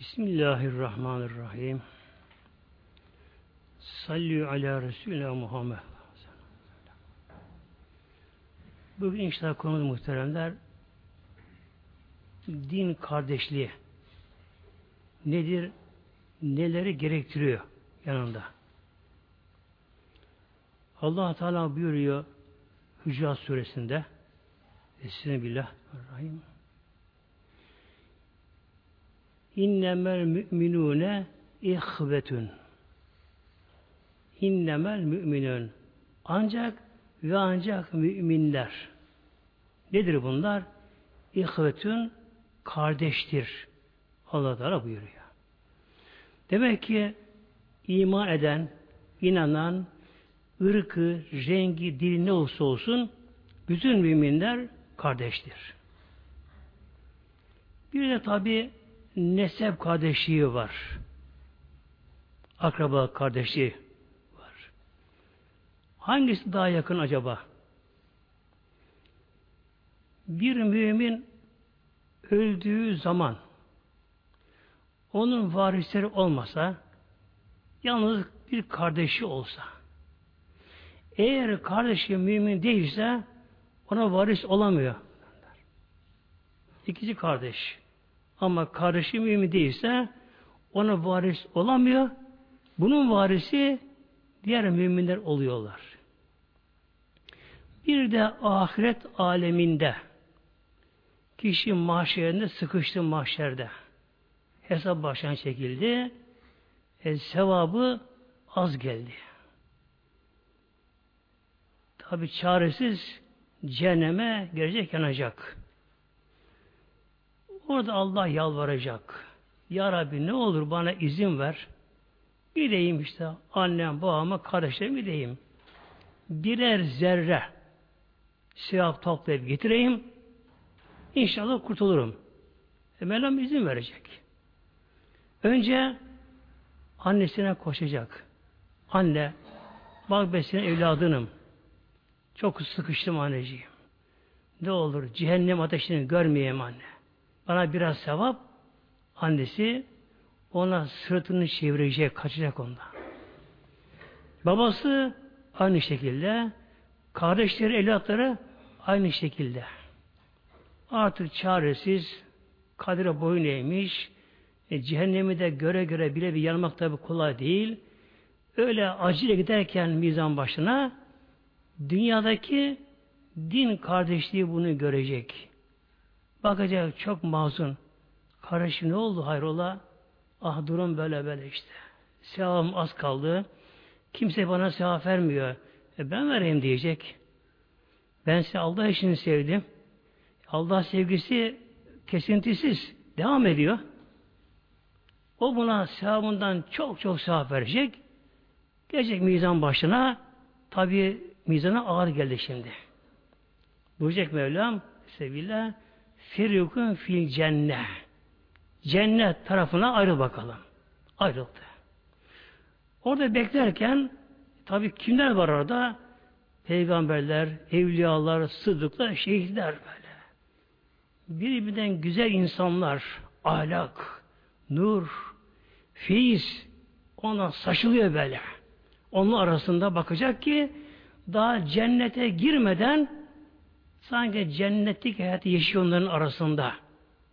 Bismillahirrahmanirrahim. Sallu ala Resulü Muhammed. Bugün inşallah konumuz muhteremler din kardeşliği nedir, neleri gerektiriyor yanında. allah Teala buyuruyor Hücurat suresinde Estağfirullah. Rahim. İnnemel müminune ihvetun. İnnemel müminun. Ancak ve ancak müminler. Nedir bunlar? İhvetun kardeştir. Allah Teala buyuruyor. Demek ki iman eden, inanan, ırkı, rengi, dili ne olursa olsun bütün müminler kardeştir. Bir de tabi nesep kardeşliği var. Akraba kardeşliği var. Hangisi daha yakın acaba? Bir mümin öldüğü zaman onun varisleri olmasa yalnız bir kardeşi olsa eğer kardeşi mümin değilse ona varis olamıyor. İkinci kardeş. Ama kardeşi mümin değilse ona varis olamıyor. Bunun varisi diğer müminler oluyorlar. Bir de ahiret aleminde kişi mahşerinde sıkıştı mahşerde. Hesap baştan çekildi. E, sevabı az geldi. Tabi çaresiz cehenneme gelecek yanacak. Orada Allah yalvaracak. Ya Rabbi ne olur bana izin ver. Gideyim işte annem, babama, kardeşlerime gideyim. Birer zerre sevap toplayıp getireyim. İnşallah kurtulurum. E Mevlam izin verecek. Önce annesine koşacak. Anne, bak ben senin evladınım. Çok sıkıştım anneciğim. Ne olur cehennem ateşini görmeyeyim anne. Bana biraz sevap annesi ona sırtını çevirecek, kaçacak ondan. Babası aynı şekilde kardeşleri, evlatları aynı şekilde. Artık çaresiz kadire boyun eğmiş e, cehennemi de göre göre bile bir yanmak tabi kolay değil. Öyle acile giderken mizan başına Dünyadaki din kardeşliği bunu görecek. Bakacak çok mazun. Kardeşim ne oldu hayrola? Ah durum böyle böyle işte. Sevabım az kaldı. Kimse bana sevap vermiyor. E ben vereyim diyecek. Ben size Allah için sevdim. Allah sevgisi kesintisiz devam ediyor. O buna sevabından çok çok sevap verecek. Gelecek mizan başına tabi mizana ağır geldi şimdi. Buyacak Mevlam sevgili firukun fil cennet. Cennet tarafına ayrıl bakalım. Ayrıldı. Orada beklerken tabi kimler var orada? Peygamberler, evliyalar, sıddıklar, şehitler böyle. Birbirinden güzel insanlar, ahlak, nur, feyiz ona saçılıyor böyle. Onun arasında bakacak ki daha cennete girmeden sanki cennetlik hayatı yaşıyor onların arasında.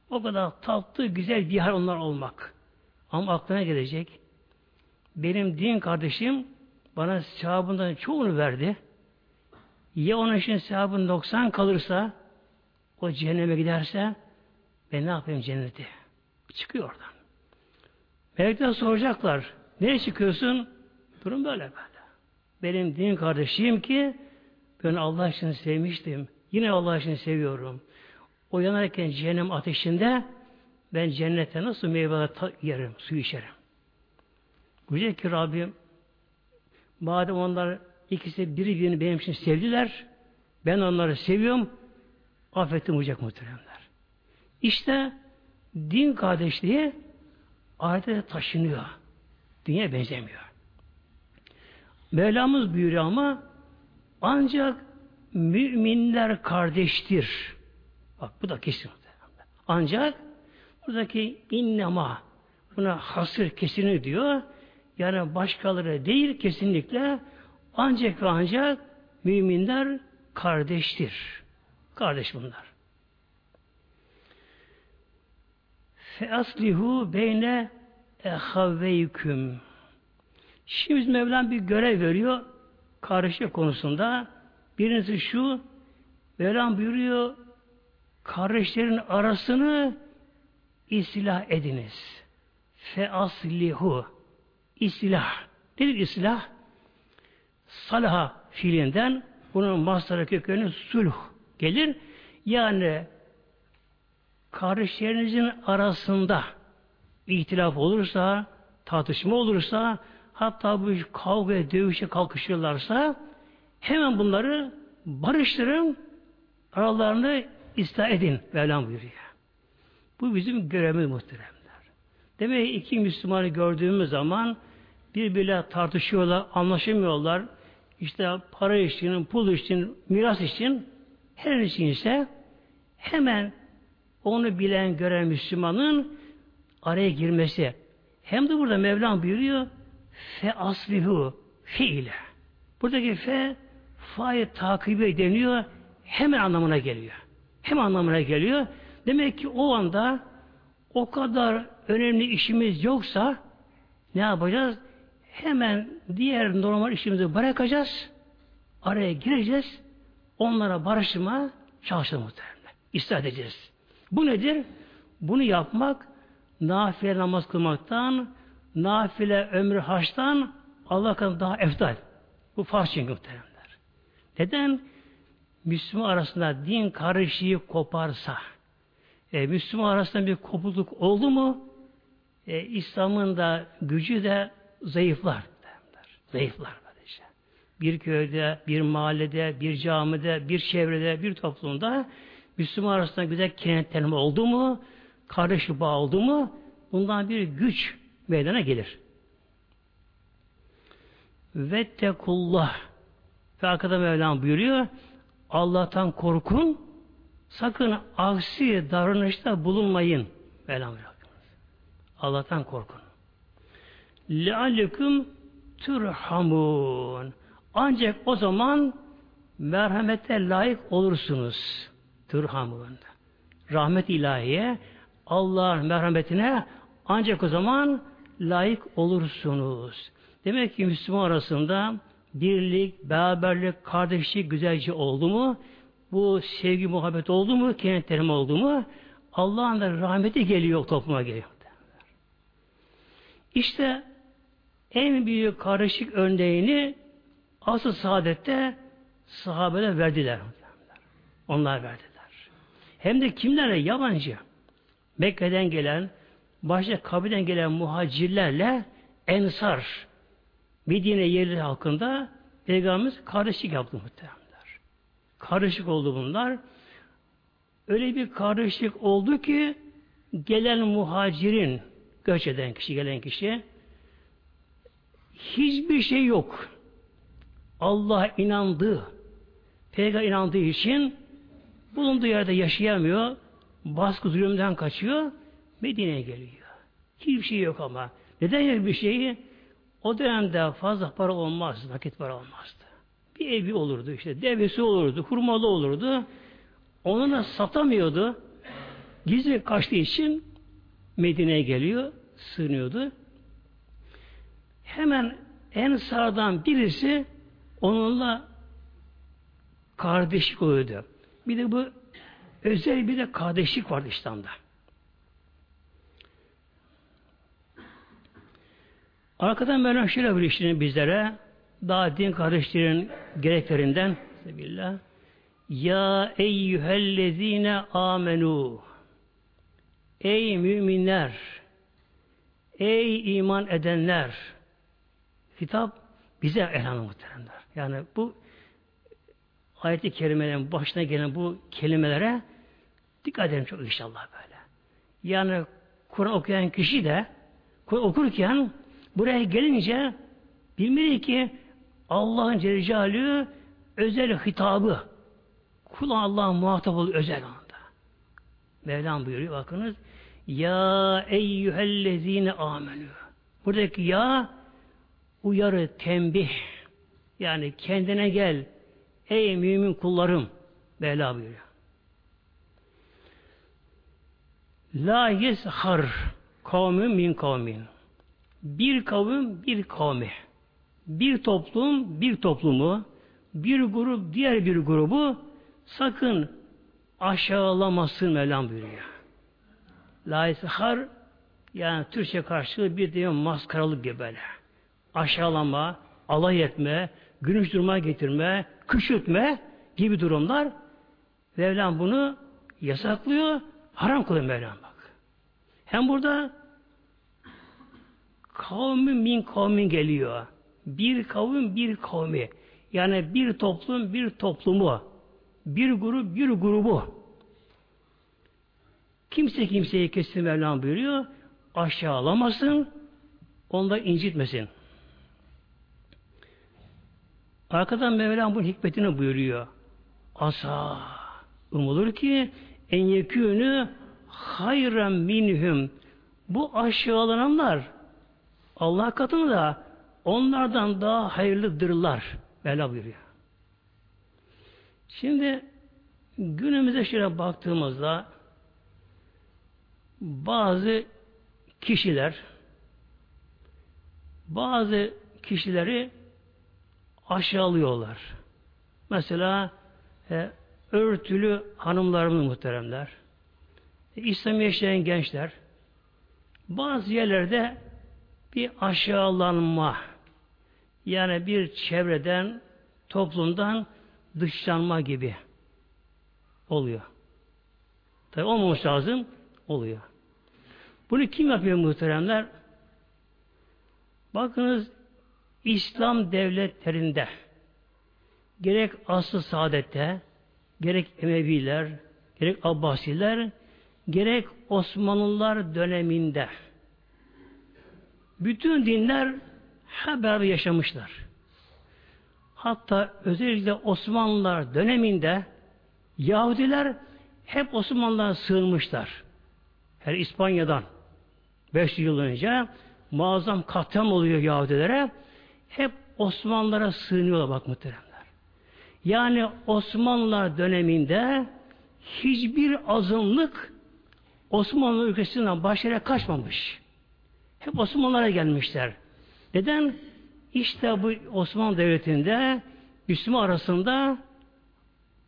O kadar tatlı, güzel bir hal onlar olmak. Ama aklına gelecek. Benim din kardeşim bana sevabından çoğunu verdi. Ya onun için sevabın 90 kalırsa o cehenneme giderse ben ne yapayım cenneti? Çıkıyor oradan. Melekler soracaklar. Nereye çıkıyorsun? Durum böyle böyle. Benim din kardeşim ki ben Allah için sevmiştim. Yine Allah için seviyorum. O yanarken cehennem ateşinde ben cennette nasıl meyve yerim, su içerim. Diyecek ki Rabbim madem onlar ikisi biri birini benim için sevdiler ben onları seviyorum affettim olacak muhteremler. İşte din kardeşliği ahirete taşınıyor. Dünya benzemiyor. Mevlamız buyuruyor ama ancak müminler kardeştir. Bak bu da kesin. Ancak buradaki innema buna hasır kesini diyor. Yani başkaları değil kesinlikle ancak ve ancak müminler kardeştir. Kardeş bunlar. Fe aslihu beyne ehavveyküm. Şimdi Mevlam bir görev veriyor kardeşlik konusunda. Birincisi şu Mevlam buyuruyor kardeşlerin arasını islah ediniz. Fe aslihu islah. Nedir islah? Salaha fiilinden bunun mastarı kökeni sulh gelir. Yani kardeşlerinizin arasında ihtilaf olursa, tartışma olursa, hatta bu kavga, dövüşe kalkışırlarsa hemen bunları barıştırın, aralarını ıslah edin. Mevlam buyuruyor. Bu bizim görevimiz muhteremler. Demek ki iki Müslümanı gördüğümüz zaman birbirle tartışıyorlar, anlaşamıyorlar. İşte para için, pul için, miras için, her için ise hemen onu bilen, gören Müslümanın araya girmesi. Hem de burada Mevlam buyuruyor fe aslihu fiile. Buradaki fe fa'yı takibi deniyor. Hemen anlamına geliyor. Hem anlamına geliyor. Demek ki o anda o kadar önemli işimiz yoksa ne yapacağız? Hemen diğer normal işimizi bırakacağız. Araya gireceğiz. Onlara barışma çalışalım muhtemelen. İstihar edeceğiz. Bu nedir? Bunu yapmak nafile namaz kılmaktan, nafile ömrü haçtan Allah daha eftal. Bu farz çünkü muhteremler. Neden? Müslüman arasında din karışığı koparsa, e, Müslüman arasında bir kopukluk oldu mu, e, İslam'ın da gücü de zayıflar. Derler. Zayıflar böylece. Bir köyde, bir mahallede, bir camide, bir çevrede, bir toplumda Müslüman arasında güzel kenetlenme oldu mu, kardeşlik bağ oldu mu, bundan bir güç meydana gelir. Vettekullah ve arkada Mevlam buyuruyor. Allah'tan korkun. Sakın aksi davranışta bulunmayın. Mevlam Allah'tan korkun. Lealleküm turhamun. Ancak o zaman merhamete layık olursunuz. Turhamun. Rahmet ilahiye Allah'ın merhametine ancak o zaman layık olursunuz. Demek ki Müslüman arasında birlik, beraberlik, kardeşlik güzelce oldu mu? Bu sevgi, muhabbet oldu mu? Kenetlerim oldu mu? Allah'ın da rahmeti geliyor topluma geliyor. İşte en büyük kardeşlik örneğini asıl saadette sahabeler verdiler. Onlar verdiler. Hem de kimlerle? Yabancı. Mekke'den gelen, başka kabilden gelen muhacirlerle ensar, Medine yerli halkında Peygamberimiz kardeşlik yaptı muhtemelenler. Kardeşlik oldu bunlar. Öyle bir kardeşlik oldu ki gelen muhacirin göç eden kişi, gelen kişi hiçbir şey yok. Allah inandı. Peygamber inandığı için bulunduğu yerde yaşayamıyor. Baskı zulümden kaçıyor. Medine'ye geliyor. Hiçbir şey yok ama. Neden yok bir şeyi? O dönemde fazla para olmaz, nakit para olmazdı. Bir evi olurdu işte, devesi olurdu, hurmalı olurdu. Onu da satamıyordu. Gizli kaçtığı için Medine'ye geliyor, sığınıyordu. Hemen en sağdan birisi onunla kardeşlik oluyordu. Bir de bu özel bir de kardeşlik vardı İslam'da. Arkadan Mevlam şöyle bir işini bizlere daha din kardeşlerin gereklerinden billah Ya eyyühellezine amenu Ey müminler Ey iman edenler Kitap bize elhanı muhteremler. Yani bu ayeti kerimelerin başına gelen bu kelimelere dikkat edelim çok inşallah böyle. Yani Kur'an okuyan kişi de okurken buraya gelince bilmeli ki Allah'ın Celle özel hitabı kul Allah'ın muhatap olduğu özel anda. Mevlam buyuruyor bakınız Ya eyyühellezine amenü. Buradaki ya uyarı, tembih. Yani kendine gel. Ey mümin kullarım. Bela buyuruyor. La yeshar kavmin min kavmin. Bir kavim bir kavmi. Bir toplum bir toplumu. Bir grup diğer bir grubu sakın aşağılamasın Mevlam buyuruyor. La yeshar yani Türkçe karşılığı bir diyor maskaralık gibi. Aşağılama, alay etme, günüş duruma getirme, küçültme gibi durumlar Mevlam bunu yasaklıyor, haram kılıyor Mevlam bak. Hem burada kavmin min kavmin geliyor. Bir kavim bir kavmi. Yani bir toplum bir toplumu. Bir grup bir grubu. Kimse kimseyi kesin Mevlam buyuruyor. Aşağılamasın, onu da incitmesin. Arkadan Mevlam bu hikmetini buyuruyor. Asa umulur ki en yekûnü hayran minhum bu aşağılananlar Allah katında onlardan daha hayırlıdırlar. Mevla buyuruyor. Şimdi günümüze şöyle baktığımızda bazı kişiler bazı kişileri aşağılıyorlar. Mesela e, örtülü hanımlarımız muhteremler, e, İslam yaşayan gençler, bazı yerlerde bir aşağılanma, yani bir çevreden, toplumdan dışlanma gibi oluyor. Tabi olmamış lazım, oluyor. Bunu kim yapıyor muhteremler? Bakınız İslam devletlerinde gerek aslı saadette gerek Emeviler gerek Abbasiler gerek Osmanlılar döneminde bütün dinler hep beraber yaşamışlar. Hatta özellikle Osmanlılar döneminde Yahudiler hep Osmanlılara sığınmışlar. Her İspanya'dan 500 yıl önce muazzam katliam oluyor Yahudilere. Hep Osmanlılara sığınıyorlar bak muhteremler. Yani Osmanlılar döneminde hiçbir azınlık Osmanlı ülkesinden başarıya kaçmamış. Hep Osmanlılara gelmişler. Neden? İşte bu Osmanlı Devleti'nde Müslüman arasında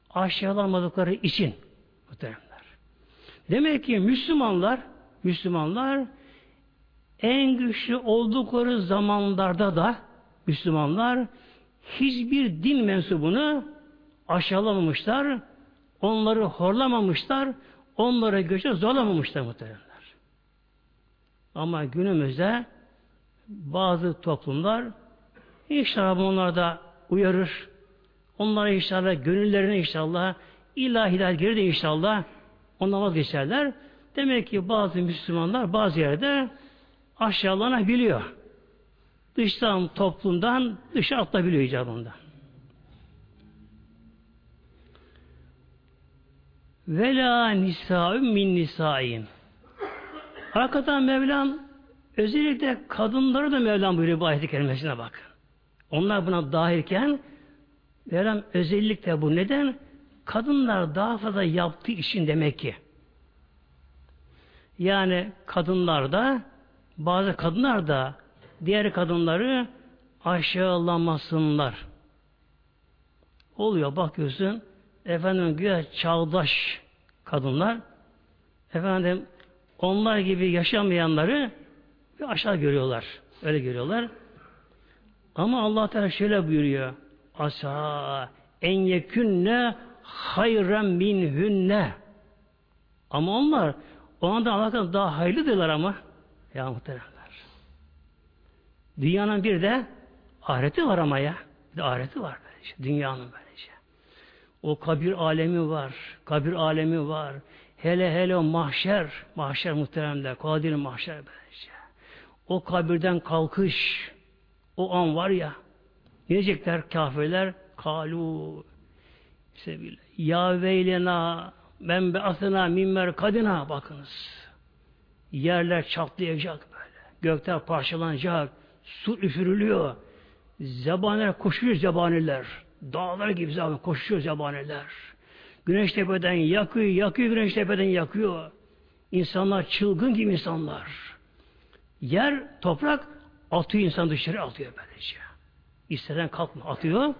aşağılanmadıkları için muhteremler. Demek ki Müslümanlar Müslümanlar en güçlü oldukları zamanlarda da Müslümanlar hiçbir din mensubunu aşağılamamışlar, onları horlamamışlar, onlara göçe zorlamamışlar muhtemelenler. Ama günümüzde bazı toplumlar inşallah onlar da uyarır. Onlara inşallah gönüllerine inşallah ilahiler gelir de inşallah ondan vazgeçerler. Demek ki bazı Müslümanlar bazı yerde aşağılanabiliyor. Dıştan toplumdan dışa atabiliyor icabında. Vela nisa'ün min nisa'in. Hakikaten Mevlam özellikle kadınları da Mevlam buyuruyor bu ayet-i kerimesine bak. Onlar buna dahilken Mevlam özellikle bu. Neden? Kadınlar daha fazla yaptığı için demek ki. Yani kadınlar da bazı kadınlar da diğer kadınları aşağılamasınlar. Oluyor bakıyorsun efendim güya çağdaş kadınlar efendim onlar gibi yaşamayanları bir aşağı görüyorlar. Öyle görüyorlar. Ama Allah Teala şöyle buyuruyor. Asa en yekünne hayren minhünne. Ama onlar o anda Allah'tan daha hayırlıdırlar ama. Ya muhteremler. Dünyanın bir de ahireti var ama ya. Bir de ahireti var böylece. Dünyanın böylece. O kabir alemi var. Kabir alemi var. Hele hele o mahşer. Mahşer muhteremler. Kadir mahşer böylece. O kabirden kalkış. O an var ya. Ne diyecekler kafirler? Kalu. Ya veylena men be asına minmer kadına bakınız. Yerler çatlayacak böyle. Gökler parçalanacak. Su üfürülüyor. Zebaniler koşuyor zebaniler. Dağlar gibi zaten koşuyor zebaniler. Güneş tepeden yakıyor, yakıyor, güneş tepeden yakıyor. İnsanlar çılgın gibi insanlar. Yer, toprak atıyor insan dışarı atıyor böylece. İsteden kalkma atıyor.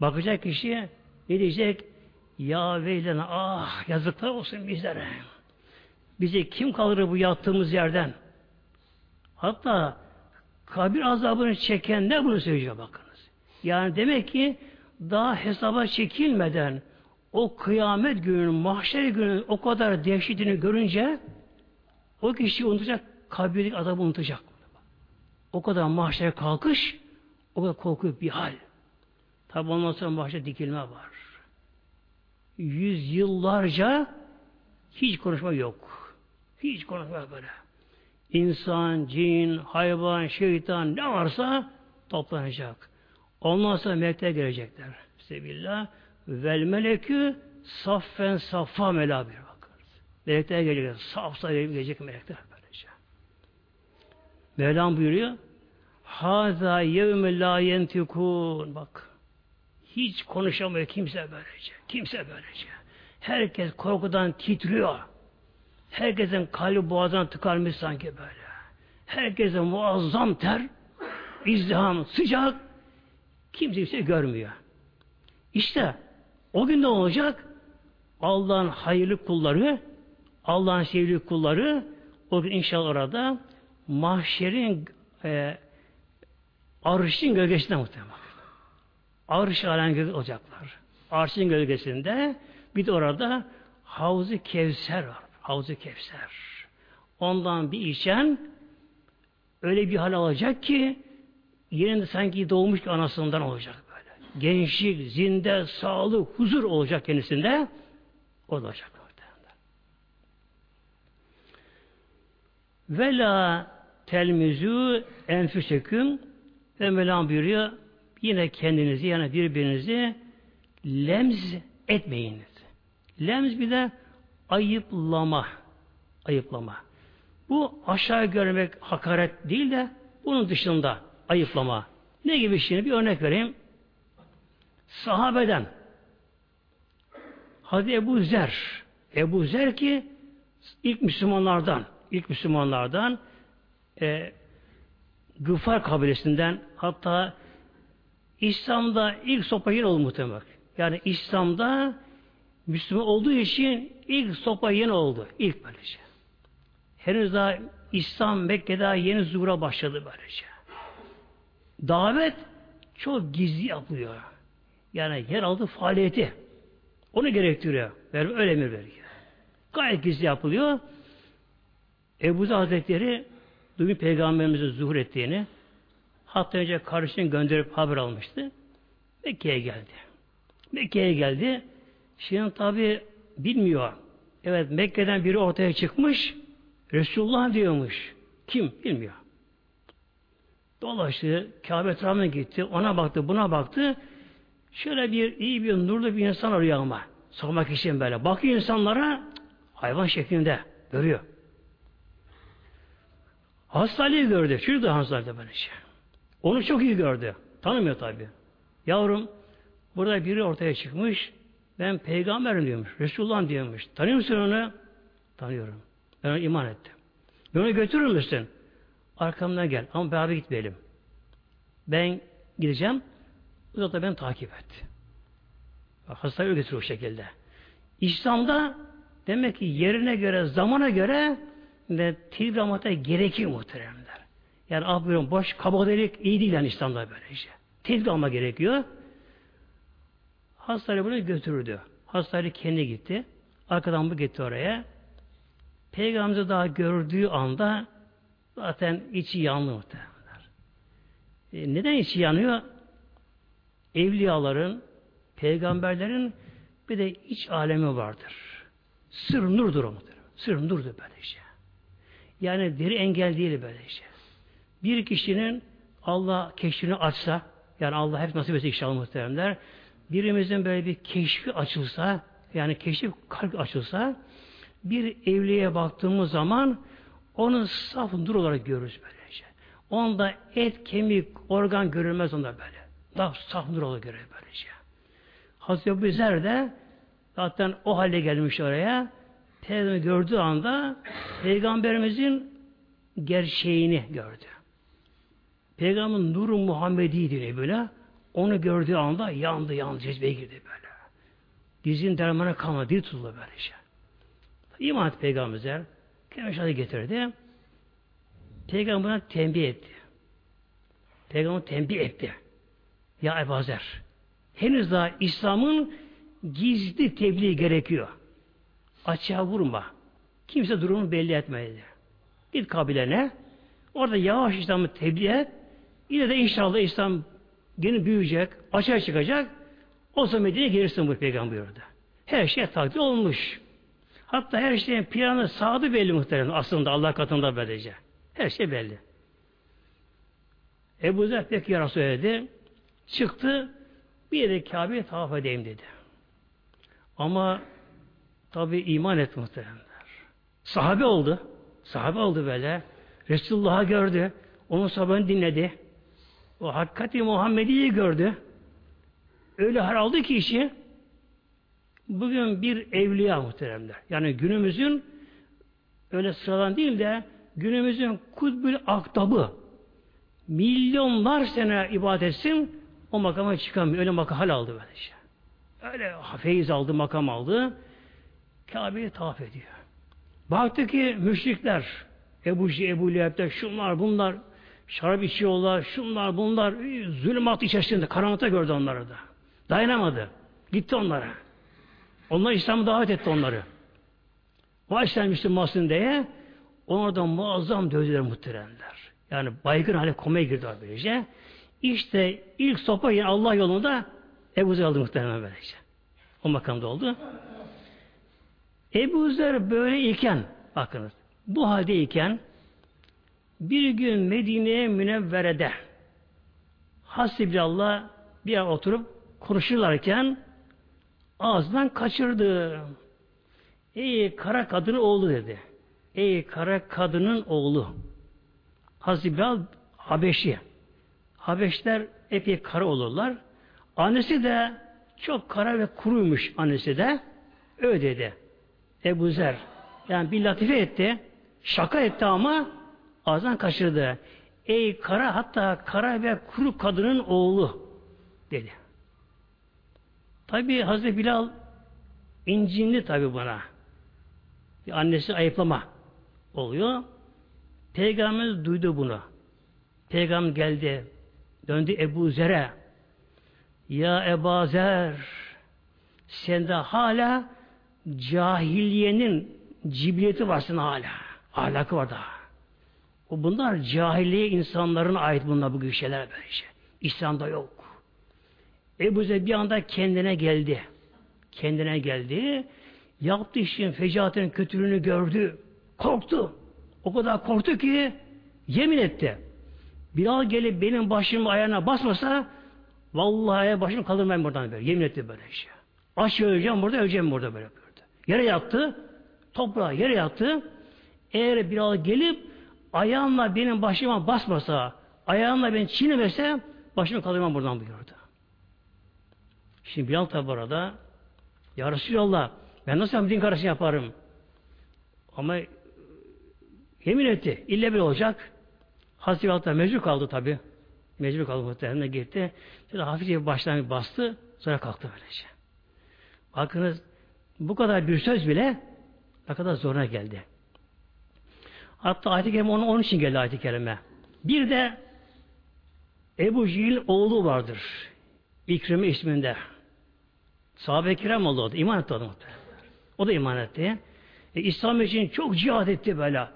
Bakacak kişi ne diyecek? Ya veylena ah yazıklar olsun bizlere. Bize kim kalır bu yattığımız yerden? Hatta kabir azabını çeken ne bunu söyleyecek bakınız. Yani demek ki daha hesaba çekilmeden o kıyamet günü, mahşer günü o kadar dehşetini görünce o kişi unutacak, kabirlik adamı unutacak. O kadar mahşere kalkış, o kadar korkunç bir hal. Tabi ondan sonra mahşer dikilme var. Yüz yıllarca hiç konuşma yok. Hiç konuşma böyle. İnsan, cin, hayvan, şeytan ne varsa toplanacak. Ondan sonra melekler gelecekler. Sebillah. Vel melekü saffen saffa melabir bakınız. Melekler gelecek. Saf saf gelecek melekler böylece. Mevlam buyuruyor. Haza yevme la yentikun. Bak. Hiç konuşamıyor kimse böylece. Kimse böylece. Herkes korkudan titriyor. Herkesin kalbi boğazına tıkarmış sanki böyle. Herkesin muazzam ter, izdiham, sıcak. Kimse kimse görmüyor. İşte o gün ne olacak? Allah'ın hayırlı kulları, Allah'ın sevgili kulları o gün inşallah orada mahşerin e, arşın gölgesinde muhtemelen. Arş alen olacaklar. Arşın gölgesinde bir de orada Havzu Kevser var. Havzu Kevser. Ondan bir içen öyle bir hal alacak ki yerinde sanki doğmuş ki anasından olacak. Gençlik, zinde, sağlık, huzur olacak kendisinde. Olacak. Vela telmizu enfüseküm ve Mevlam buyuruyor yine kendinizi yani birbirinizi lemz etmeyiniz. Lemz bir de ayıplama. Ayıplama. Bu aşağı görmek hakaret değil de bunun dışında ayıplama. Ne gibi şimdi bir örnek vereyim. Sahabeden Hadi Ebu Zer Ebu Zer ki ilk Müslümanlardan ilk Müslümanlardan e, Gıfar kabilesinden hatta İslam'da ilk sopa yer oldu muhtemelen. Yani İslam'da Müslüman olduğu için ilk sopa yeni oldu. İlk böylece. Henüz daha İslam Mekke'de yeni zuhura başladı böylece. Davet çok gizli yapılıyor. Yani yer aldı faaliyeti. Onu gerektiriyor. Ver, öyle mi veriyor? Gayet gizli yapılıyor. Ebu Hazretleri dün peygamberimizin zuhur ettiğini hatta önce kardeşini gönderip haber almıştı. Mekke'ye geldi. Mekke'ye geldi. Şimdi tabi bilmiyor. Evet Mekke'den biri ortaya çıkmış. Resulullah diyormuş. Kim? Bilmiyor. Dolaştı. Kabe etrafına gitti. Ona baktı, buna baktı. Şöyle bir iyi bir nurlu bir insan arıyor ama. Sormak için böyle. Bakıyor insanlara hayvan şeklinde. Görüyor. Hastalığı gördü. Çocuk da hastalıkta böyle şey. Onu çok iyi gördü. Tanımıyor tabi. Yavrum burada biri ortaya çıkmış. Ben peygamberim diyormuş. Resulullah diyormuş. Tanıyor musun onu? Tanıyorum. Ben ona iman ettim. Ben onu götürür müsün? Arkamdan gel. Ama beraber gitmeyelim. Ben gideceğim. O da ben takip et. Hastayı götürüyor o şekilde. İslam'da demek ki yerine göre, zamana göre ve tilgramata gerekir muhteremler. Yani ah boş kabadelik iyi değil yani İslam'da böyle. Tilgam alma gerekiyor. Hastane bunu götürdü. Hastane kendi gitti. Arkadan bu gitti oraya. Peygamberimizi daha gördüğü anda zaten içi yandı muhtemelenler. E, neden içi yanıyor? Evliyaların, peygamberlerin bir de iç alemi vardır. Sır o muhtemelen. Sır nurdur böyle şey. Yani deri engel değil böyle şey. Bir kişinin Allah keşfini açsa, yani Allah hep nasip etse inşallah muhteremler, birimizin böyle bir keşfi açılsa, yani keşif kalp açılsa, bir evliye baktığımız zaman Onu saf nur olarak görürüz böylece. Onda et, kemik, organ görülmez onda böyle. Daha saf nur olarak görür böylece. Hazreti Ebu Zer de zaten o hale gelmiş oraya. Peygamber gördüğü anda Peygamberimizin gerçeğini gördü. Peygamberin nuru Muhammedi diye böyle. Onu gördüğü anda yandı yandı cezbeye girdi böyle. Dizin dermanı kalmadı. Dil tutuldu böyle şey. İman etti Peygamber. Kemeşadı getirdi. Peygamber buna tembih etti. Peygamber tembih etti. Ya Ebu Zer, henüz daha İslam'ın gizli tebliği gerekiyor. Açığa vurma. Kimse durumu belli etmedi. Git kabilene. Orada yavaş İslam'ı tebliğ et. Yine de inşallah İslam gene büyüyecek, açığa çıkacak. O zaman Medine'ye gelirsin bu peygamber orada. Her şey takdir olmuş. Hatta her şeyin planı sağdı belli muhtemelen aslında Allah katında böylece. Her şey belli. Ebu Zer pek yara söyledi. Çıktı. Bir yere Kabe'ye tavaf edeyim dedi. Ama tabi iman etti muhtemelenler. Sahabe oldu. Sahabe oldu böyle. Resulullah'ı gördü. Onun sahabını dinledi. O hakikati Muhammedi'yi gördü. Öyle hal aldı ki işi bugün bir evliya muhteremler. Yani günümüzün öyle sıradan değil de günümüzün kutbül aktabı milyonlar sene ibadet etsin o makama çıkamıyor. Öyle makam hal aldı böyle işte. Öyle feyiz aldı, makam aldı. Kabe'yi tavaf ediyor. Baktı ki müşrikler Ebu Ci, Ebu Leheb'de şunlar bunlar şarap içiyorlar, şunlar bunlar zulümat içerisinde karanlıkta gördü onları da. Dayanamadı. Gitti onlara. Onlar İslam'ı davet etti onları. İslam Müslümansın diye onlardan muazzam dövdüler muhteremler. Yani baygın hale komaya girdi böylece. İşte ilk sopa yine Allah yolunda Ebu Zer aldı muhtemelen böylece. O makamda oldu. Ebu Zer böyle iken bakınız bu halde iken bir gün Medine'ye münevverede Hasbilallah bir an oturup konuşurlarken ağzından kaçırdı. Ey kara kadının oğlu dedi. Ey kara kadının oğlu. Hazibal Habeşi. Habeşler epey kara olurlar. Annesi de çok kara ve kuruymuş annesi de. Öyle dedi. Ebu Zer. Yani bir latife etti. Şaka etti ama ağzından kaçırdı. Ey kara hatta kara ve kuru kadının oğlu dedi. Tabi Hazreti Bilal incinli tabi bana. Bir annesi ayıplama oluyor. Peygamberimiz duydu bunu. Peygamber geldi. Döndü Ebu Zer'e. Ya Ebu Zer sende hala cahiliyenin cibiliyeti varsın hala. Ahlakı var daha. O bunlar cahiliye insanların ait bunlar bu şeyler böyle şey. İslam'da yok. Ebu Zer bir anda kendine geldi. Kendine geldi. Yaptığı işin fecaatinin kötülüğünü gördü. Korktu. O kadar korktu ki yemin etti. Bilal gelip benim başımı ayağına basmasa vallahi başım kalır buradan böyle. Yemin etti böyle şey. Aç öleceğim burada, öleceğim burada böyle böyle. Yere yattı. Toprağa yere yattı. Eğer Bilal gelip ayağımla benim başıma basmasa, ayağımla beni çiğnemese başımı kaldırmam buradan buyurdu. Şimdi Bilal tabi arada Ya Resulallah ben nasıl din karışı yaparım? Ama yemin etti. İlle bir olacak. Hazreti Bilal mecbur kaldı tabi. Mecbur kaldı muhtemelen gitti. Şöyle hafifçe baştan bastı. Sonra kalktı böylece. Bakınız bu kadar bir söz bile ne kadar zoruna geldi. Hatta ayet-i kerime onun, onun için geldi ayet-i kerime. Bir de Ebu Cihil oğlu vardır. İkrime isminde. Sahabe-i kiram oldu o da. İman etti o da O da iman etti. E, İslam için çok cihad etti böyle.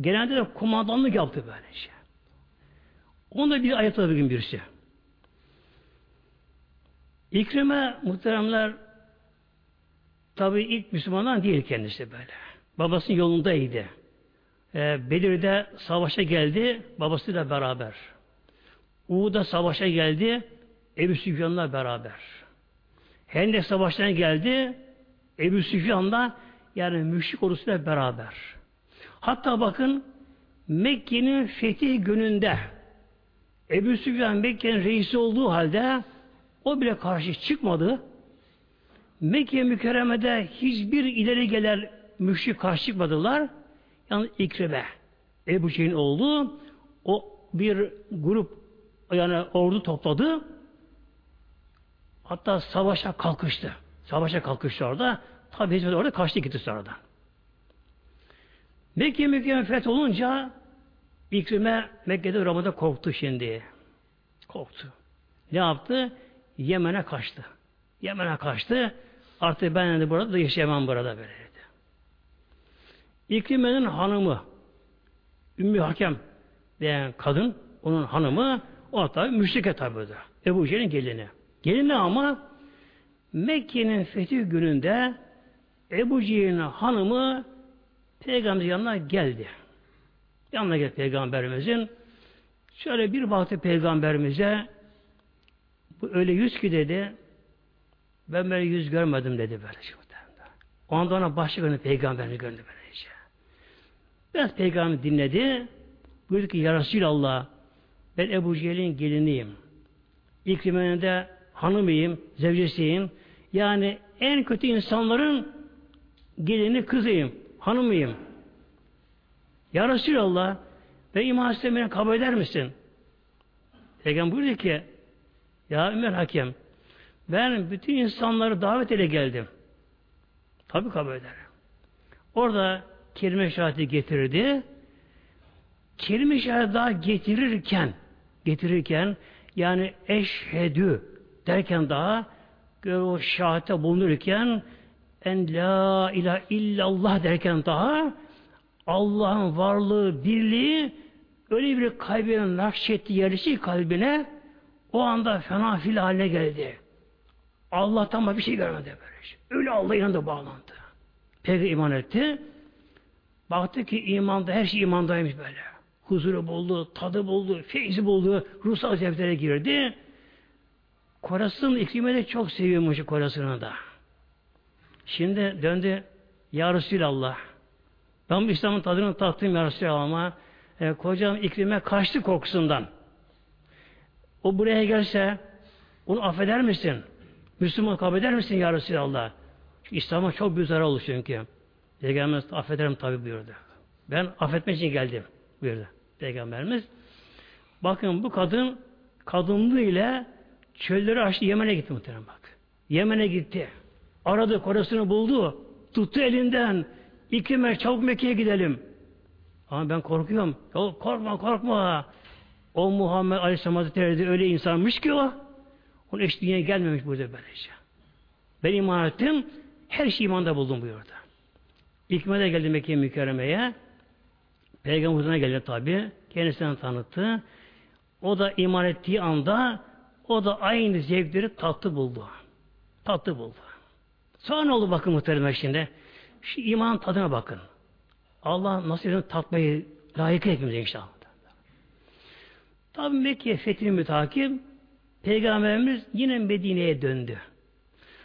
Genelde de kumandanlık yaptı böyle şey. Onda bir ayet bir gün birisi. İkrime muhteremler tabi ilk Müslümanlar değil kendisi böyle. Babasının yolundaydı. Ee, Belir'de savaşa geldi babasıyla beraber. Uğud'a savaşa geldi Ebu Süfyan'la beraber. Hendek Savaşı'na geldi. Ebu Süfyan'la yani müşrik ordusuyla beraber. Hatta bakın Mekke'nin fetih gününde Ebu Süfyan Mekke'nin reisi olduğu halde o bile karşı çıkmadı. Mekke mükerremede hiçbir ileri gelen müşrik karşı çıkmadılar. Yani İkrime, Ebu Cehil'in oğlu o bir grup yani ordu topladı. Hatta savaşa kalkıştı. Savaşa kalkıştı orada. Tabi hizmet orada kaçtı gitti sonradan. Mekke mükerreme feth olunca İkrime Mekke'de Ramazan'da korktu şimdi. Korktu. Ne yaptı? Yemen'e kaçtı. Yemen'e kaçtı. Artık ben de burada da yaşayamam burada böyleydi. İkrime'nin hanımı Ümmü Hakem diyen kadın onun hanımı o tabi müşrike tabi Ebu Cehil'in gelini. Gelini ama Mekke'nin fetih gününde Ebu Cehil'in hanımı Peygamber yanına geldi. Yanına geldi Peygamberimizin. Şöyle bir baktı Peygamberimize bu öyle yüz ki dedi ben böyle yüz görmedim dedi böyle. O anda ona başka günü peygamberini gördü böylece. Biraz peygamber dinledi. Buyurdu ki Ya Resulallah ben Ebu Cehil'in geliniyim. İkrimenin de hanımıyım, zevcesiyim. Yani en kötü insanların gelini kızıyım, hanımıyım. Ya Resulallah ben iman istemeni kabul eder misin? Peygamber buyurdu ki Ya Ömer Hakem ben bütün insanları davet ile geldim. Tabi kabul ederim. Orada kelime şahidi getirdi. Kelime şahidi daha getirirken getirirken yani eşhedü derken daha o şahite bulunurken en la ilahe illallah derken daha Allah'ın varlığı, birliği öyle bir kalbine nakşetti yerleşik kalbine o anda fena fil haline geldi. Allah'tan başka bir şey görmedi böyle. Şey. Öyle Allah'a inandı bağlandı. Peygamber iman etti. Baktı ki imanda her şey imandaymış böyle. Huzuru buldu, tadı buldu, feyzi buldu, ruhsal zevklere girdi. Korasının iklimi de çok seviyormuş korasını da. Şimdi döndü Ya Resulallah. Ben bu İslam'ın tadını tattım Ya Resulallah ama e, kocam iklime kaçtı korkusundan. O buraya gelse onu affeder misin? Müslüman kabul eder misin ya Resulallah? İslam'a çok büyük zarar olur çünkü. Peygamberimiz affederim tabi buyurdu. Ben affetmek için geldim buyurdu Peygamberimiz. Bakın bu kadın kadınlığı ile çölleri açtı Yemen'e gitti muhtemelen bak. Yemen'e gitti. Aradı korasını buldu. Tuttu elinden. İklime çabuk Mekke'ye gidelim. Ama ben korkuyorum. Yok korkma korkma. O Muhammed Aleyhisselam Hazretleri de öyle insanmış ki o. Onun eş dünyaya gelmemiş burada böylece. Ben iman ettim. Her şeyi imanda buldum buyurdu. İkmede geldi Mekke mükerremeye. Peygamberine geldi tabi. Kendisini tanıttı. O da iman ettiği anda o da aynı zevkleri tatlı buldu. Tatlı buldu. Sonra ne oldu bakın muhtemelen şimdi. Şu iman tadına bakın. Allah nasıl tatmayı layık hepimize inşallah. Tabi Mekke fethini mütakip Peygamberimiz yine Medine'ye döndü.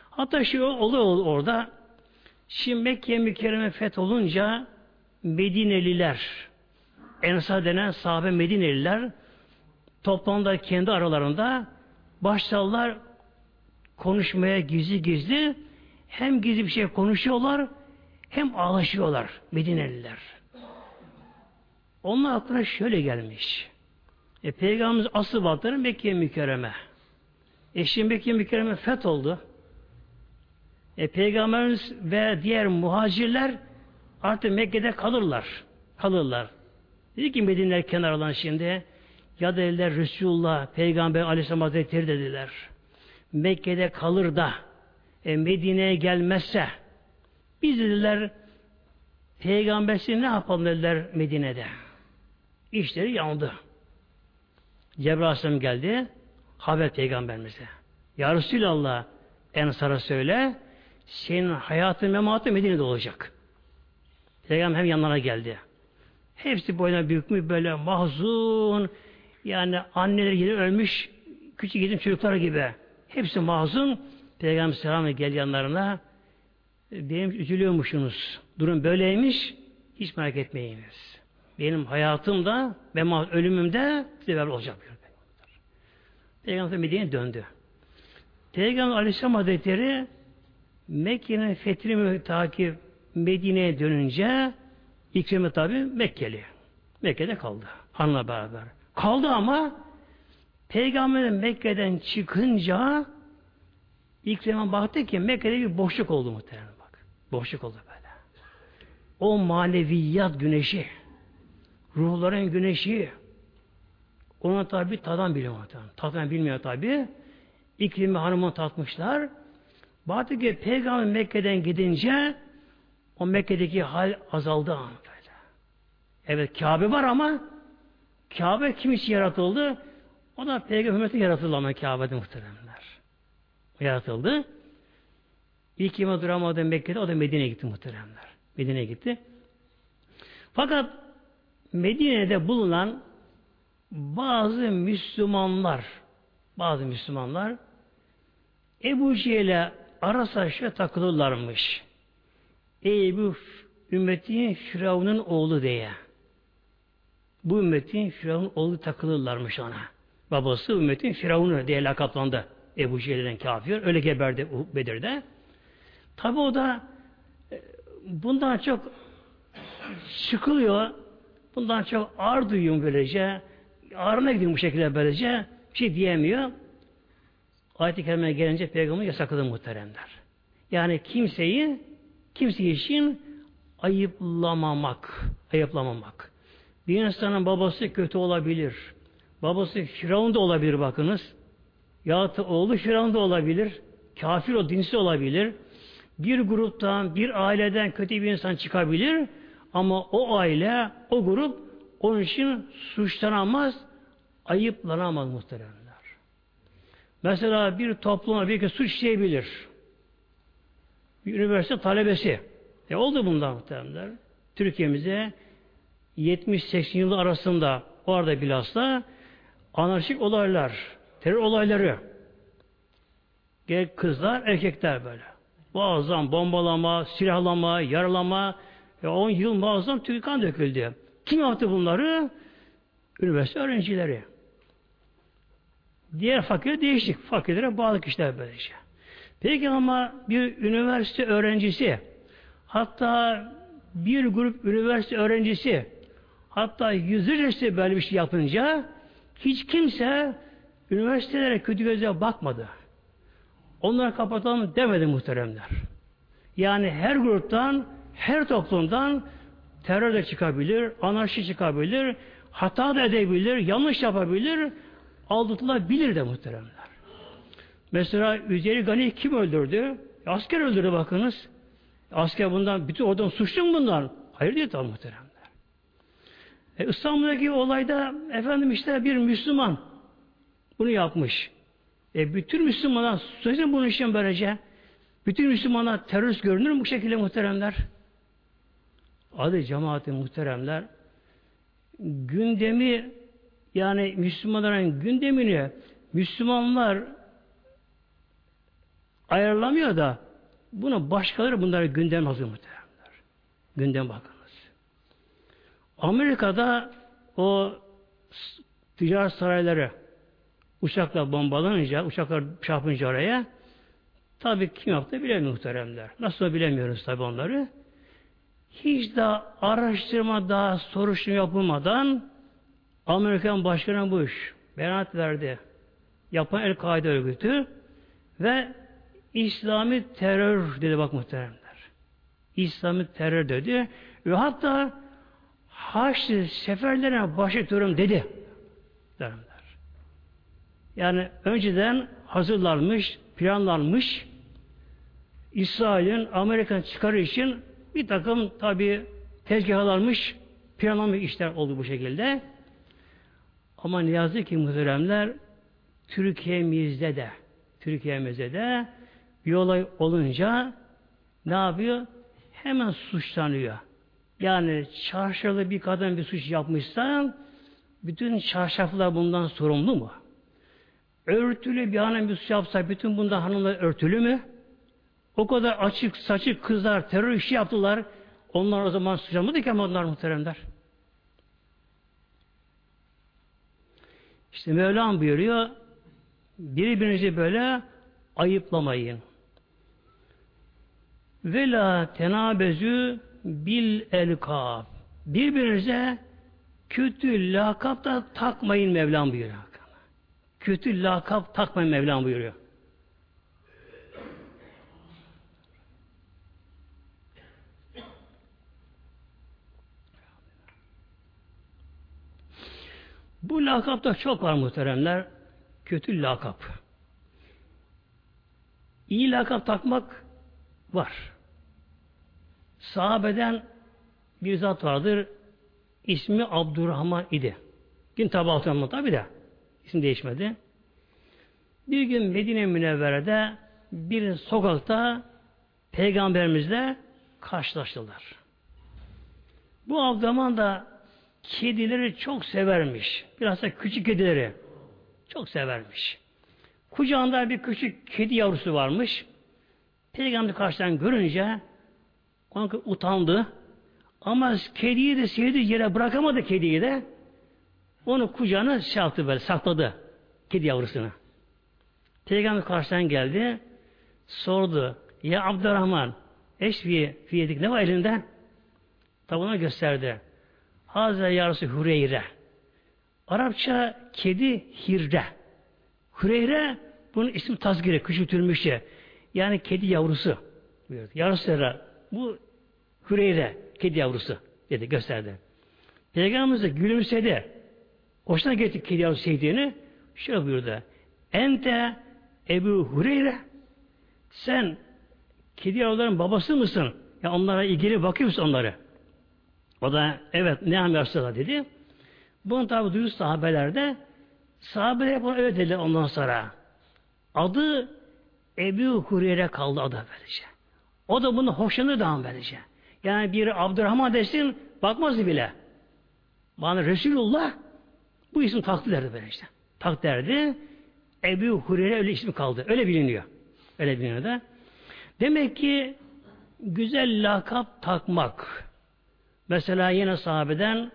Hatta şu oluyor orada şimdi Mekke mükerreme feth olunca Medineliler Ensar denen sahabe Medineliler toplamda kendi aralarında başlarlar konuşmaya gizli gizli hem gizli bir şey konuşuyorlar hem ağlaşıyorlar Medineliler. Onun aklına şöyle gelmiş. E, Peygamberimiz asıl vatanı Mekke mükerreme. E şimdi Mekke mükerreme feth oldu. E, Peygamberimiz ve diğer muhacirler artık Mekke'de kalırlar. Kalırlar. Dedi ki Medine'ler kenarından şimdi ya dediler Resulullah, Peygamber Aleyhisselam Hazretleri dediler. Mekke'de kalır da e, Medine'ye gelmezse biz dediler Peygambersi ne yapalım dediler Medine'de. İşleri yandı. Cebrail Aleyhisselam geldi. Haber peygamberimize. Ya Resulallah Ensar'a söyle senin hayatın mematın Medine'de olacak. Peygamber hem yanlarına geldi. Hepsi boyuna büyük mü böyle mahzun yani anneleri yine ölmüş küçük yetim çocuklar gibi. Hepsi mahzun. Peygamber selamı gel yanlarına. Benim üzülüyormuşsunuz. Durum böyleymiş. hiç merak etmeyiniz. Benim hayatımda ve ölümümde size beraber olacak diyor Peygamber. Peygamber Medine'ye döndü. Peygamber Aleyhisselam Hazretleri Mekke'nin fethini takip Medine'ye dönünce İkrime tabi Mekkeli. Mekke'de kaldı. Hanla beraber. Kaldı ama Peygamberin Mekke'den çıkınca İkrime baktı ki Mekke'de bir boşluk oldu muhtemelen bak. Boşluk oldu böyle. O maneviyat güneşi, ruhların güneşi, ona tabi tadan biliyor muhtemelen. Tadan bilmiyor tabi. İklimi hanımı tatmışlar. Baktı ki Peygamber Mekke'den gidince o Mekke'deki hal azaldı böyle. Evet Kabe var ama Kabe kim için yaratıldı? O da Peygamber ümmeti yaratıldı ama Kabe'de muhteremler. Yaratıldı. İlk kime duramadı Mekke'de o da Medine'ye gitti muhteremler. Medine'ye gitti. Fakat Medine'de bulunan bazı Müslümanlar bazı Müslümanlar Ebu Cehil'e ara saçla takılırlarmış. Ey bu ümmetin Firavun'un oğlu diye. Bu ümmetin Firavun oğlu takılırlarmış ona. Babası ümmetin Firavun'u diye lakaplandı. Ebu Cehil'den kafir. Öyle geberdi Bedir'de. Tabi o da e, bundan çok çıkılıyor. Bundan çok ağır duyuyor böylece. Ağrına gidiyor bu şekilde böylece. Bir şey diyemiyor. Ayet-i Kerime'ye gelince Peygamber yasakladı muhteremler. Yani kimseyi kimse için ayıplamamak. Ayıplamamak. Bir insanın babası kötü olabilir. Babası Firavun da olabilir bakınız. Ya da oğlu Firavun da olabilir. Kafir o dinsi olabilir. Bir gruptan, bir aileden kötü bir insan çıkabilir. Ama o aile, o grup onun için suçlanamaz, ayıplanamaz muhteremler. Mesela bir topluma bir suç işleyebilir. Bir üniversite talebesi. E oldu bundan muhteremler. Türkiye'mize 70-80 yıl arasında orada bilhassa anarşik olaylar, terör olayları gerek kızlar, erkekler böyle. Muazzam bombalama, silahlama, yaralama, 10 e yıl muazzam Türk kan döküldü. Kim yaptı bunları? Üniversite öğrencileri. Diğer fakir değişik. Fakirlere bağlı kişiler böylece. Peki ama bir üniversite öğrencisi hatta bir grup üniversite öğrencisi hatta yüzlerce böyle bir şey yapınca hiç kimse üniversitelere kötü gözle bakmadı. Onları kapatalım demedi muhteremler. Yani her gruptan, her toplumdan terör de çıkabilir, anarşi çıkabilir, hata da edebilir, yanlış yapabilir, aldatılabilir de muhteremler. Mesela Üzeri Gani kim öldürdü? Asker öldürdü bakınız. Asker bundan, bütün oradan suçlu mu bunlar? Hayır diye tam muhteremler. E, İstanbul'daki olayda efendim işte bir Müslüman bunu yapmış. E, bütün Müslümanlar sözün bunu işin böylece. Bütün Müslümanlar terörist görünür mü bu şekilde muhteremler? Adı cemaati muhteremler gündemi yani Müslümanların gündemini Müslümanlar ayarlamıyor da bunu başkaları bunları gündem hazır muhteremler. Gündem bakınız. Amerika'da o ticaret sarayları uçakla bombalanınca, uçaklar çarpınca oraya tabi kim yaptı bilemiyor muhteremler. Nasıl bilemiyoruz tabi onları. Hiç daha araştırma daha soruşturma yapılmadan Amerikan Başkanı Bush beyanat verdi. Yapan El-Kaide örgütü ve İslami terör dedi bak muhteremler. İslami terör dedi ve hatta Haçlı seferlerine başlatıyorum dedi. Derler. Yani önceden hazırlanmış, planlanmış İsrail'in Amerikan çıkarı için bir takım tabi tezgahlarmış, planlanmış işler oldu bu şekilde. Ama ne yazık ki muhteremler Türkiye'mizde de Türkiye'mizde de bir olay olunca ne yapıyor? Hemen suçlanıyor. Yani çarşaflı bir kadın bir suç yapmışsa bütün çarşaflar bundan sorumlu mu? Örtülü bir hanım yapsa bütün bunda hanımlar örtülü mü? O kadar açık saçık kızlar terör işi yaptılar. Onlar o zaman sıcamadı ki ama onlar muhteremler. İşte Mevlam buyuruyor birbirinizi böyle ayıplamayın. Ve la tenabezü bil elkab. Birbirinize kötü lakap da takmayın Mevlam buyuruyor. Kötü lakap takmayın Mevlam buyuruyor. Bu lakapta çok var muhteremler. Kötü lakap. İyi lakap takmak var. Sahabeden bir zat vardır. İsmi Abdurrahman idi. Gün tabi Abdurrahman tabi de. İsim değişmedi. Bir gün Medine Münevvere'de bir sokakta peygamberimizle karşılaştılar. Bu Abdurrahman da kedileri çok severmiş. Biraz da küçük kedileri çok severmiş. Kucağında bir küçük kedi yavrusu varmış. Peygamber karşıdan görünce ona utandı. Ama kediyi de sevdiği yere bırakamadı kediyi de. Onu kucağına şey yaptı böyle sakladı. Kedi yavrusunu. Peygamber karşıdan geldi. Sordu. Ya Abdurrahman eşfi fiyedik ne var elinden? Tabi ona gösterdi. Hazre yarısı Hüreyre. Arapça kedi hirre. Hüreyre bunun ismi tasgire, küçültülmüş Yani kedi yavrusu. Buyurdu. Yarısı bu Hüreyre, kedi yavrusu dedi, gösterdi. Peygamberimiz de gülümsedi. Hoşuna gitti yavrusu sevdiğini. Şöyle buyurdu. Ente Ebu Hureyre sen kedi babası mısın? Ya onlara ilgili bakıyor musun onları? O da evet ne anlarsın dedi. Bunu tabi duyuyor sahabelerde. Sahabeler buna evet dediler ondan sonra. Adı Ebu Hureyre kaldı adı böylece. O da bunu hoşlanır daha böylece. Yani bir Abdurrahman desin bakmazdı bile. Bana Resulullah bu isim taktı derdi böyle işte. Tak derdi. Ebu Hureyre öyle ismi kaldı. Öyle biliniyor. Öyle biliniyor da. Demek ki güzel lakap takmak. Mesela yine sahabeden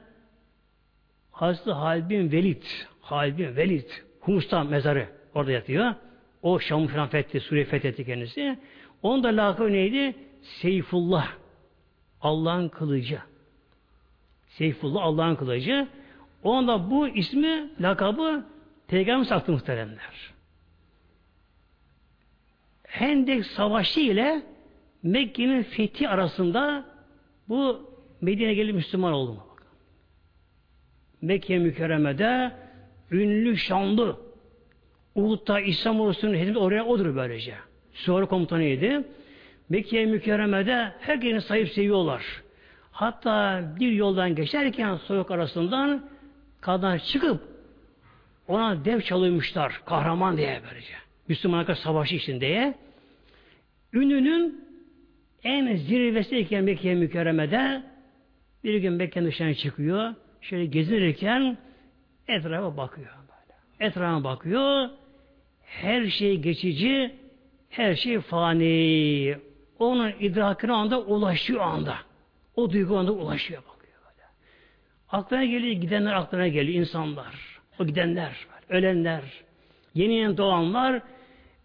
Hazreti Halid bin Velid Halid bin Velid Humus'tan mezarı orada yatıyor. O Şam'ı falan fethi, Suriye fethetti kendisi. Onun da lakabı neydi? Seyfullah. Allah'ın kılıcı. Seyfullah Allah'ın kılıcı. Onda bu ismi, lakabı Peygamber saktı muhteremler. Hendek Savaşı ile Mekke'nin fethi arasında bu Medine gelip Müslüman oldu? Mekke mükerremede ünlü, şanlı Uhud'da İslam ordusunun hizmeti oraya odur böylece. Sonra komutanıydı. Mekke mükerremede herkesin sahip seviyorlar. Hatta bir yoldan geçerken soğuk arasından kadar çıkıp ona dev çalıyormuşlar. Kahraman diye böylece. Müslümanlar savaşı için diye. Ününün en zirvesiyken Mekke mükerremede bir gün Mekke'nin dışına çıkıyor. Şöyle gezinirken etrafa bakıyor. Etrafa bakıyor. Her şey geçici, her şey fani. Onun idrakine anda ulaşıyor anda. O duygu anda ulaşıyor böyle. Aklına geliyor, gidenler aklına geliyor, insanlar. O gidenler, ölenler, yeni yeni doğanlar,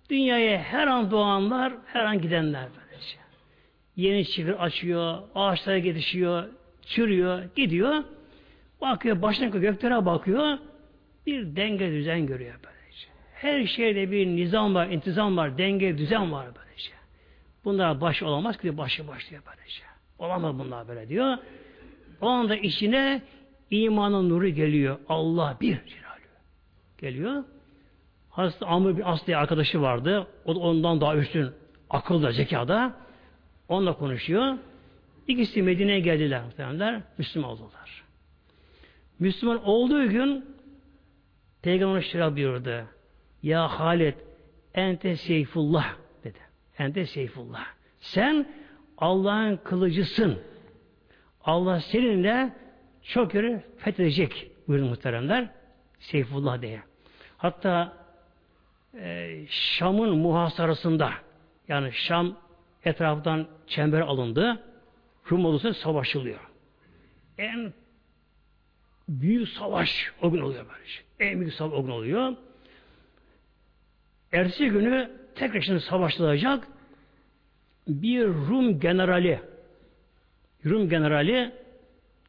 dünyaya her an doğanlar, her an gidenler böylece. Yeni çiğir açıyor, ağaçlara yetişiyor, çürüyor, gidiyor. Bakıyor, başına göklere bakıyor, bir denge düzen görüyor böylece. Her şeyde bir nizam var, intizam var, denge düzen var böylece. Bunlar baş olamaz ki başı başlıyor böylece. Olamaz bunlar böyle diyor. O anda içine imanın nuru geliyor. Allah bir geliyor. Hazreti Amr bir Aslı arkadaşı vardı. O da ondan daha üstün akılda, zekada. Onunla konuşuyor. İkisi Medine'ye geldiler muhtemelenler. Müslüman oldular. Müslüman olduğu gün Peygamber şöyle buyurdu. Ya Halid ente seyfullah dedi. Ente seyfullah. Sen Allah'ın kılıcısın. Allah seninle çok yeri fethedecek buyurdu muhteremler. Seyfullah diye. Hatta e, Şam'ın muhasarasında yani Şam etrafından çember alındı. Rum ordusu savaşılıyor. En büyük savaş o gün oluyor böyle şey. En büyük savaş o gün oluyor. Ertesi günü tekrar şimdi savaşılacak bir Rum generali Rum generali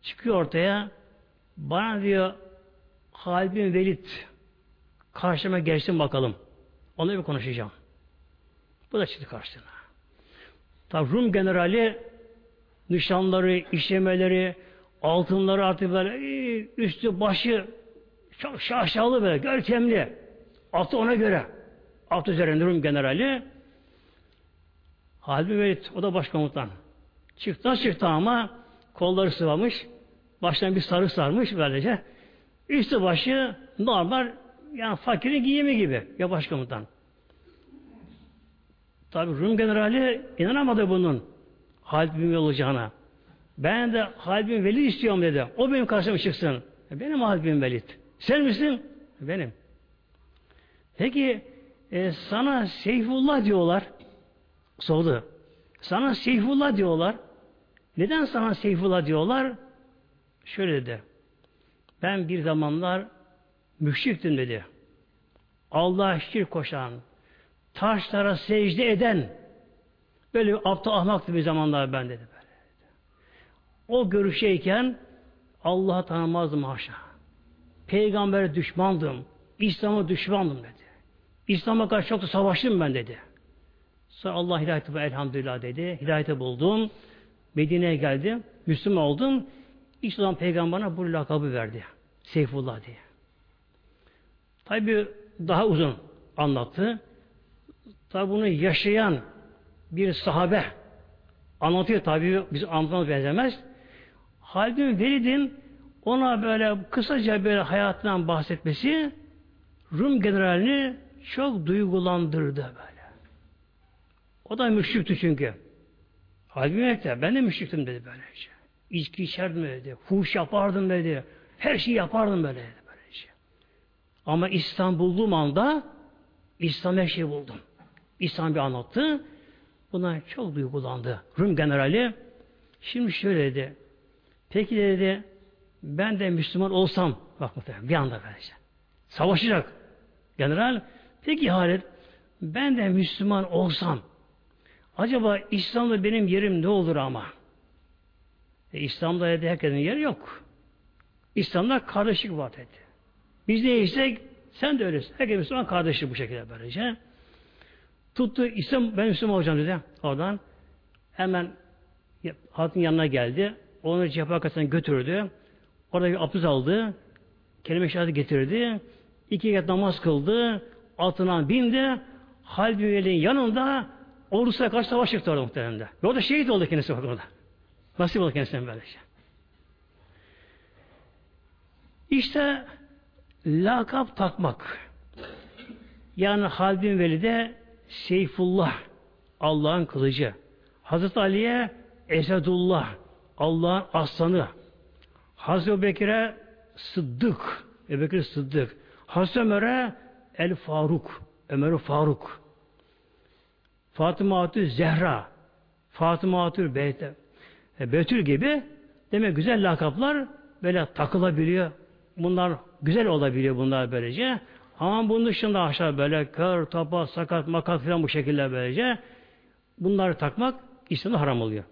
çıkıyor ortaya bana diyor Halid bin Velid karşıma gelsin bakalım. Onunla bir konuşacağım. Bu da çıktı karşısına. Tabi Rum generali nişanları, işlemeleri, altınları artık böyle üstü başı çok şaşalı böyle görkemli. Atı ona göre. At üzerinde Rum generali. Halbuki Velid, o da başkomutan. Çıktı çıktı ama kolları sıvamış. Baştan bir sarı sarmış böylece. Üstü başı normal yani fakirin giyimi gibi ya başkomutan. Tabi Rum generali inanamadı bunun Halid bin olacağına. Ben de Halid bin Velid istiyorum dedi. O benim karşıma çıksın. E, benim Halid bin Velid. Sen misin? E, benim. Peki e, sana Seyfullah diyorlar. Sordu. Sana Seyfullah diyorlar. Neden sana Seyfullah diyorlar? Şöyle dedi. Ben bir zamanlar müşriktim dedi. Allah'a şirk koşan, taşlara secde eden, böyle bir aptal ahmaktı bir zamanlar ben dedi. Böyle. O görüşeyken Allah'ı tanımazdım haşa. Peygamber'e düşmandım. İslam'a düşmandım dedi. İslam'a karşı çok da savaştım ben dedi. Sonra Allah hidayeti elhamdülillah dedi. Hidayeti buldum. Medine'ye geldim. Müslüman oldum. İşte zaman peygamberine bu lakabı verdi. Seyfullah diye. Tabi daha uzun anlattı. Tabi bunu yaşayan bir sahabe anlatıyor tabi biz anlatmamız benzemez. Halid bin Velid'in ona böyle kısaca böyle hayatından bahsetmesi Rum generalini çok duygulandırdı böyle. O da müşrikti çünkü. Velid de ben de müşriktim dedi böylece. İçki içerdim dedi. Fuş yapardım dedi. Her şeyi yapardım böyle dedi. Böylece. Ama İslam bulduğum anda İslam her şeyi buldum. İslam bir anlattı. Buna çok duygulandı. Rum generali şimdi şöyle dedi. Peki dedi ben de Müslüman olsam bak muhtemelen bir anda böylece. Savaşacak general. Peki Halid ben de Müslüman olsam acaba İslam'da benim yerim ne olur ama? E, İslam'da dedi herkesin yeri yok. İslam'da kardeşlik var dedi. Biz değilsek sen de öylesin. Herkes Müslüman kardeşlik bu şekilde böylece. Tuttu İslam ben Müslüman olacağım dedi. Oradan hemen hatun yanına geldi. Onu cephe arkasından götürdü. Orada bir abdest aldı. Kelime şahidi getirdi. İki kat namaz kıldı. Altına bindi. Halid bin yanında ordusuna karşı savaş çıktı orada muhtemelen. Ve o da şehit oldu kendisi orada. Nasip oldu kendisine böylece. İşte lakap takmak. Yani Halid bin Velid'e Seyfullah, Allah'ın kılıcı. Hazreti Ali'ye Esedullah, Allah'ın aslanı. Hazreti Bekir'e Sıddık, Ebubekir Sıddık. Hazreti Ömer'e El Faruk, Ömer Faruk. Fatıma Hatü Zehra, Fatıma Hatü Beyte, Betül gibi demek güzel lakaplar böyle takılabiliyor. Bunlar güzel olabiliyor bunlar böylece. Ama bunun dışında aşağı böyle kör, topa, sakat, makat falan bu şekilde böylece bunları takmak İslam'da haram oluyor.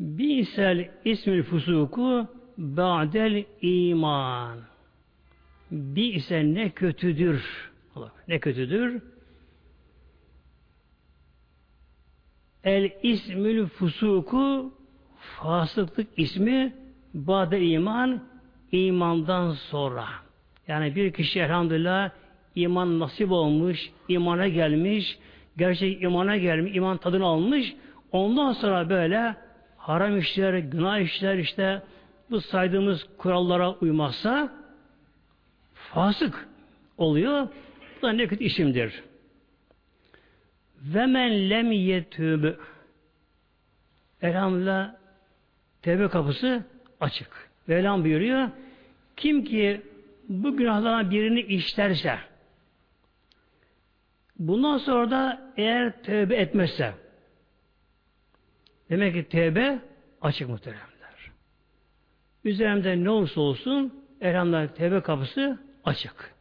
Bisel ismül fusuku ba'del iman. Bir ise ne kötüdür. Ne kötüdür? El ismül fusuku fasıklık ismi ba'de iman imandan sonra. Yani bir kişi elhamdülillah iman nasip olmuş, imana gelmiş, gerçek imana gelmiş, iman tadını almış. Ondan sonra böyle haram işler, günah işler işte bu saydığımız kurallara uymazsa fasık oluyor. Bu da ne kötü işimdir. Ve men lem yetübü Elhamdülillah tevbe kapısı açık. Mevlam buyuruyor. Kim ki bu günahlardan birini işlerse bundan sonra da eğer tövbe etmezse Demek ki tevbe açık muhteremler. Üzerimde ne olursa olsun elhamdülillah tevbe kapısı açık.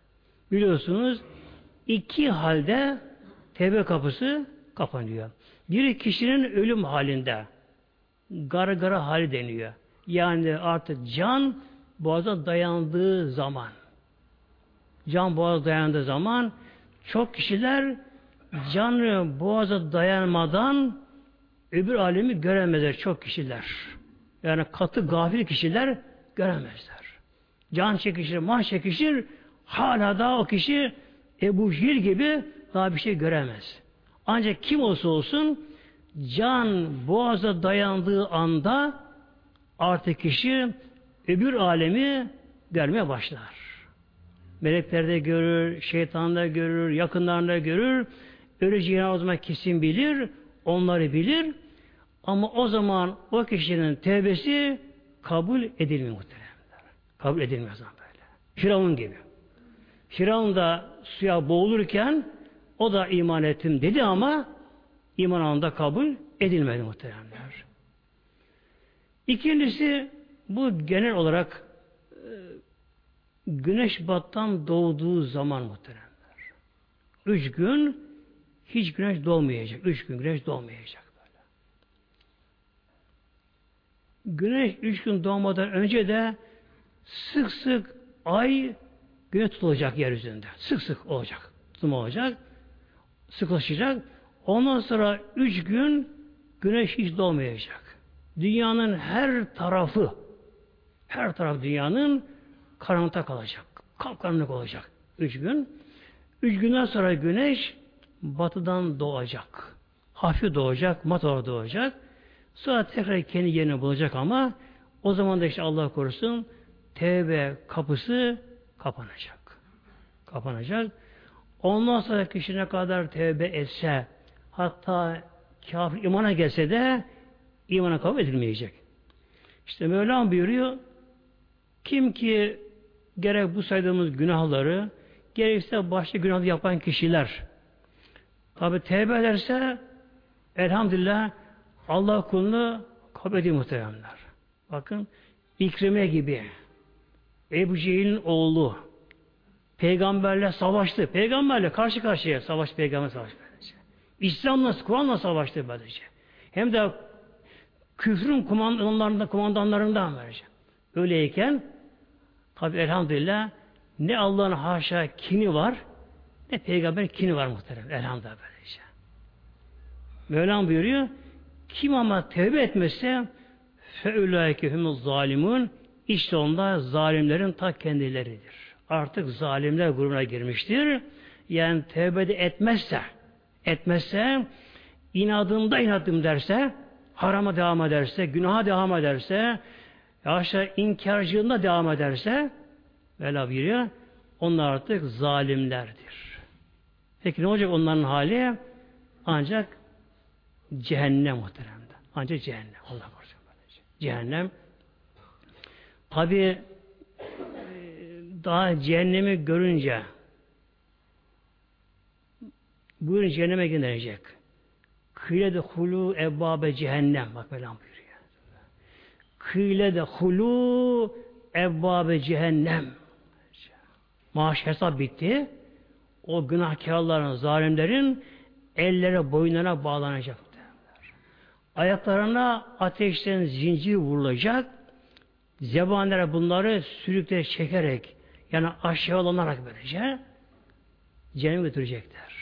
Biliyorsunuz iki halde tevbe kapısı kapanıyor. Biri kişinin ölüm halinde gargara hali deniyor. Yani artık can boğaza dayandığı zaman can boğaza dayandığı zaman çok kişiler canı boğaza dayanmadan öbür alemi göremezler çok kişiler. Yani katı gafil kişiler göremezler. Can çekişir, mah çekişir, hala da o kişi Ebu Hil gibi daha bir şey göremez. Ancak kim olsa olsun can boğaza dayandığı anda artık kişi öbür alemi görmeye başlar. Melekler de görür, şeytan da görür, yakınlarında görür. Öleceğini o zaman kesin bilir, onları bilir. Ama o zaman o kişinin tevbesi kabul edilmiyor muhtemelen. Kabul edilmiyor zaman böyle. Firavun gibi. Firavun da suya boğulurken o da iman ettim dedi ama iman anında kabul edilmedi muhteremler. İkincisi bu genel olarak e, güneş battan doğduğu zaman muhteremler. Üç gün hiç güneş doğmayacak. Üç gün güneş doğmayacak böyle. Güneş üç gün doğmadan önce de sık sık ay güneş tutulacak yeryüzünde. Sık sık olacak. Tutulma olacak. Sıklaşacak. Ondan sonra üç gün güneş hiç doğmayacak. Dünyanın her tarafı her taraf dünyanın karanlıkta kalacak. Kapkaranlık olacak. Üç gün. Üç günden sonra güneş batıdan doğacak. Hafif doğacak, mat doğacak. Sonra tekrar kendi yerini bulacak ama o zaman da işte Allah korusun tevbe kapısı kapanacak. Kapanacak. Ondan sonra kişi ne kadar tevbe etse hatta kafir imana gelse de imana kabul edilmeyecek. İşte Mevlam buyuruyor kim ki gerek bu saydığımız günahları gerekse başka günah yapan kişiler tabi tevbe ederse elhamdülillah Allah kulunu kabul ediyor muhteremler. Bakın İkrime gibi Ebu Cehil'in oğlu peygamberle savaştı. Peygamberle karşı karşıya savaş peygamber savaştı. İslam'la, Kur'an'la savaştı böylece. Hem de küfrün kumandanlarından, kumandanlarından böylece. Öyleyken tabi elhamdülillah ne Allah'ın haşa kini var ne peygamber kini var muhterem. Elhamdülillah böylece. Mevlam buyuruyor kim ama tevbe etmezse feülaike humuz zalimun işte onlar zalimlerin ta kendileridir. Artık zalimler grubuna girmiştir. Yani tevbe etmezse etmezse inadında inadım derse harama devam ederse, günaha devam ederse, yaşa inkarcılığında devam ederse, Vela buyuruyor, onlar artık zalimlerdir. Peki ne olacak onların hali? Ancak cehennem muhteremde. Ancak cehennem. Allah korusun. Cehennem. Tabi daha cehennemi görünce buyurun cehenneme gidecek. Kıyle de hulu ebbabe cehennem. Bak Mevlam buyuruyor. Kıyle de hulu ebbabe cehennem. Maaş hesap bitti. O günahkarların, zalimlerin ellere, boynuna bağlanacak. Ayaklarına ateşten zincir vurulacak. Zebanlara bunları sürükle çekerek yani aşağılanarak böylece cehenneme götürecekler.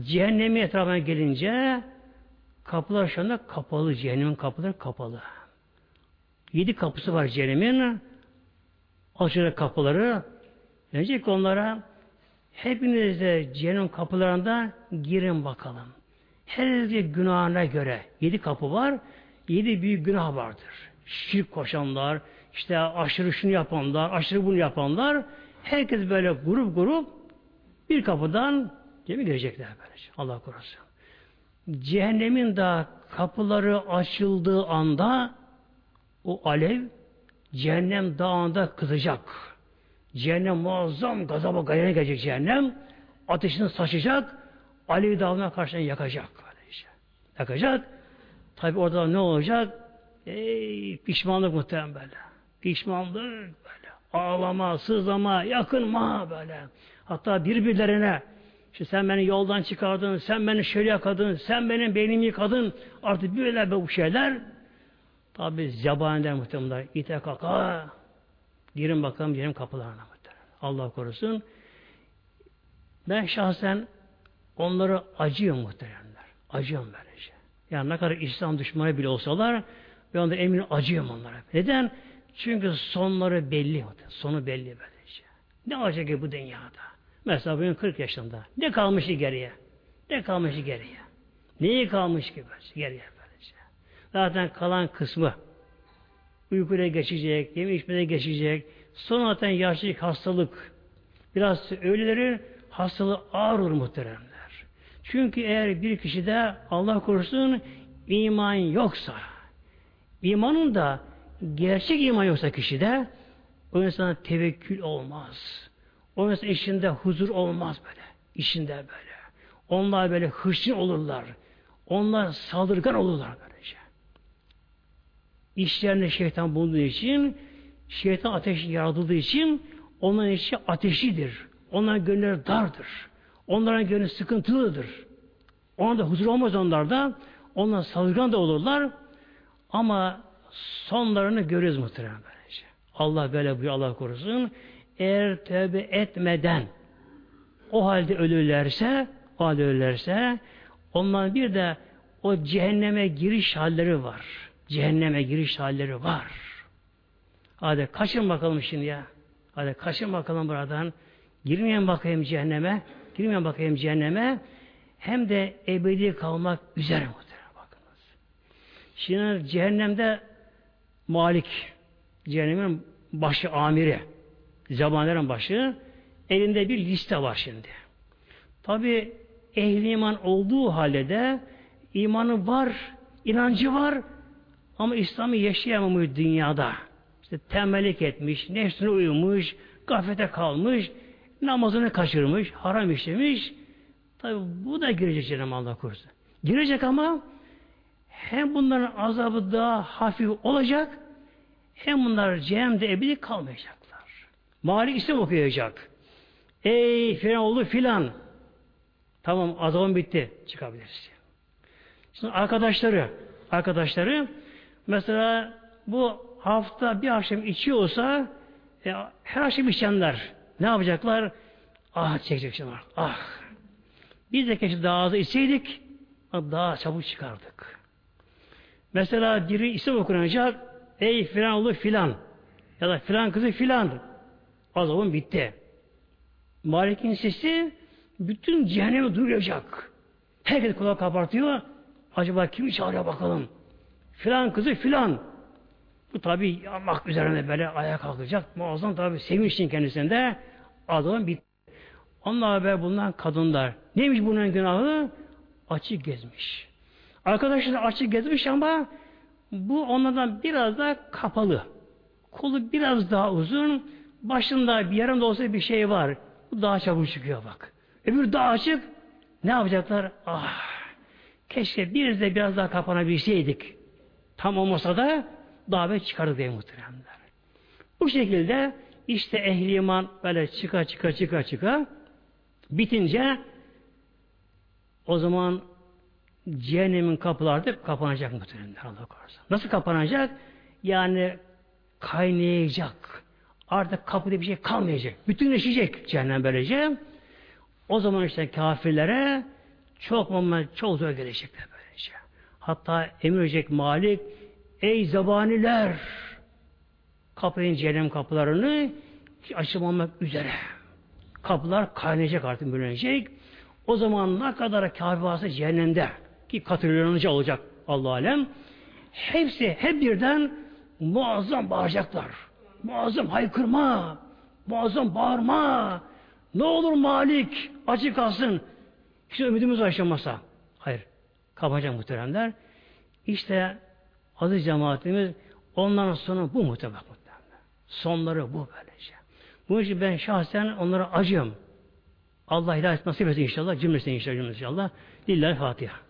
Cehennemin etrafına gelince kapılar şu anda kapalı. Cehennemin kapıları kapalı. Yedi kapısı var cehennemin. Açacak kapıları. Diyecek ki onlara hepiniz de cehennem kapılarında girin bakalım. Her bir günahına göre yedi kapı var. Yedi büyük günah vardır. Şirk koşanlar, işte aşırı şunu yapanlar, aşırı bunu yapanlar herkes böyle grup grup bir kapıdan Cemi girecekler böylece. Allah korusun. Cehennemin de kapıları açıldığı anda o alev cehennem dağında kızacak. Cehennem muazzam gazaba gayene gelecek cehennem. Ateşini saçacak. Alev dağına karşıdan yakacak. Böylece. Yakacak. Tabi orada ne olacak? Ey, pişmanlık muhtemelen. Pişmanlık böyle. Ağlama, sızlama, yakınma böyle. Hatta birbirlerine işte sen beni yoldan çıkardın, sen beni şöyle yakadın, sen benim beynimi yıkadın. Artık böyle bu şeyler tabi zebaniler muhtemelen. İte kaka. Girin bakalım girin kapılarına muhtemelen. Allah korusun. Ben şahsen onları acıyorum muhteremler. Acıyorum böylece. Yani ne kadar İslam düşmanı bile olsalar ben onda emin acıyorum onlara. Neden? Çünkü sonları belli. Sonu belli böylece. Ne olacak ki bu dünyada? Mesela bugün 40 yaşında. Ne kalmış ki geriye? Ne kalmış ki geriye? Neyi kalmış ki geriye böylece? Zaten kalan kısmı uykuya geçecek, yeme içmede geçecek. Sonra zaten yaşlılık, hastalık. Biraz öyleleri hastalığı ağır olur muhteremler. Çünkü eğer bir kişide Allah korusun iman yoksa, imanın da gerçek iman yoksa kişide o insana tevekkül olmaz. O insan işinde huzur olmaz böyle. İşinde böyle. Onlar böyle hışın olurlar. Onlar saldırgan olurlar böylece. İşlerinde şeytan bulunduğu için şeytan ateş yaratıldığı için onların işi ateşidir. Onların gönülleri dardır. Onların gönlü sıkıntılıdır. Ona da huzur olmaz onlarda. Onlar saldırgan da olurlar. Ama sonlarını görüyoruz muhtemelen böylece. Allah böyle buyuruyor Allah korusun. Eğer tövbe etmeden o halde ölürlerse o halde ölürlerse onların bir de o cehenneme giriş halleri var. Cehenneme giriş halleri var. Hadi kaçın bakalım şimdi ya. Hadi kaçın bakalım buradan. Girmeyen bakayım cehenneme. Girmeyen bakayım cehenneme. Hem de ebedi kalmak üzere muhtemelen bakınız. Şimdi cehennemde Malik cehennemin başı amiri zamanların başı elinde bir liste var şimdi. Tabi ehli iman olduğu halde de imanı var, inancı var ama İslam'ı yaşayamamış dünyada. İşte temellik etmiş, nefsine uyumuş, gaflete kalmış, namazını kaçırmış, haram işlemiş. Tabi bu da girecek Cenab-ı Allah korusun. Girecek ama hem bunların azabı daha hafif olacak hem bunlar cehennemde ebedi kalmayacaklar. Malik isim okuyacak. Ey filan oldu filan. Tamam azabın bitti. Çıkabiliriz. Şimdi arkadaşları arkadaşları mesela bu hafta bir akşam içiyorsa e, her akşam içenler ne yapacaklar? Ah çekecek şimdi. Ah. Biz de keşke daha az içseydik daha çabuk çıkardık. Mesela biri isim okunacak ey filan oğlu filan ya da filan kızı filan azabın bitti. Malik'in sesi bütün cehennemi duyacak. Herkes kulak kabartıyor. Acaba kim çağırıyor bakalım. Filan kızı filan. Bu tabi Allah üzerine böyle ayağa kalkacak. Muazzam tabi sevinçin kendisinde adamın bitti. Onlar haber bundan kadınlar. Neymiş bunun günahı? Açık gezmiş. Arkadaşlar açık gezmiş ama bu onlardan biraz daha kapalı. Kolu biraz daha uzun. Başında bir yarım da olsa bir şey var. Bu daha çabuk çıkıyor bak. Öbür daha açık. Ne yapacaklar? Ah! Keşke bir de biraz daha kapanabilseydik. Tam olmasa da davet çıkardı diye muhteremler. Bu şekilde işte ehli iman böyle çıka çıka çıka çıka bitince o zaman cehennemin kapıları da kapanacak muhteremler Allah korusun. Nasıl kapanacak? Yani kaynayacak. Artık kapıda bir şey kalmayacak. Bütünleşecek cehennem böylece. O zaman işte kafirlere çok moment çok zor gelecekler böylece. Hatta emir edecek Malik ey zabaniler kapayın cehennem kapılarını açılmamak üzere. Kapılar kaynayacak artık bölünecek. O zaman ne kadar kafir varsa cehennemde ki katılınca olacak Allah alem. Hepsi hep birden muazzam bağıracaklar. Muazzam haykırma, muazzam bağırma. Ne olur Malik açık kalsın. Hiç ümidimiz yaşamasa. Hayır. Kapacak muhteremler. İşte aziz cemaatimiz onların sonu bu muhtemelen. Sonları bu böylece. Bu için ben şahsen onlara acıyorum. Allah hidayet nasip etsin inşallah. Cümlesine inşallah. Lillahi Fatiha.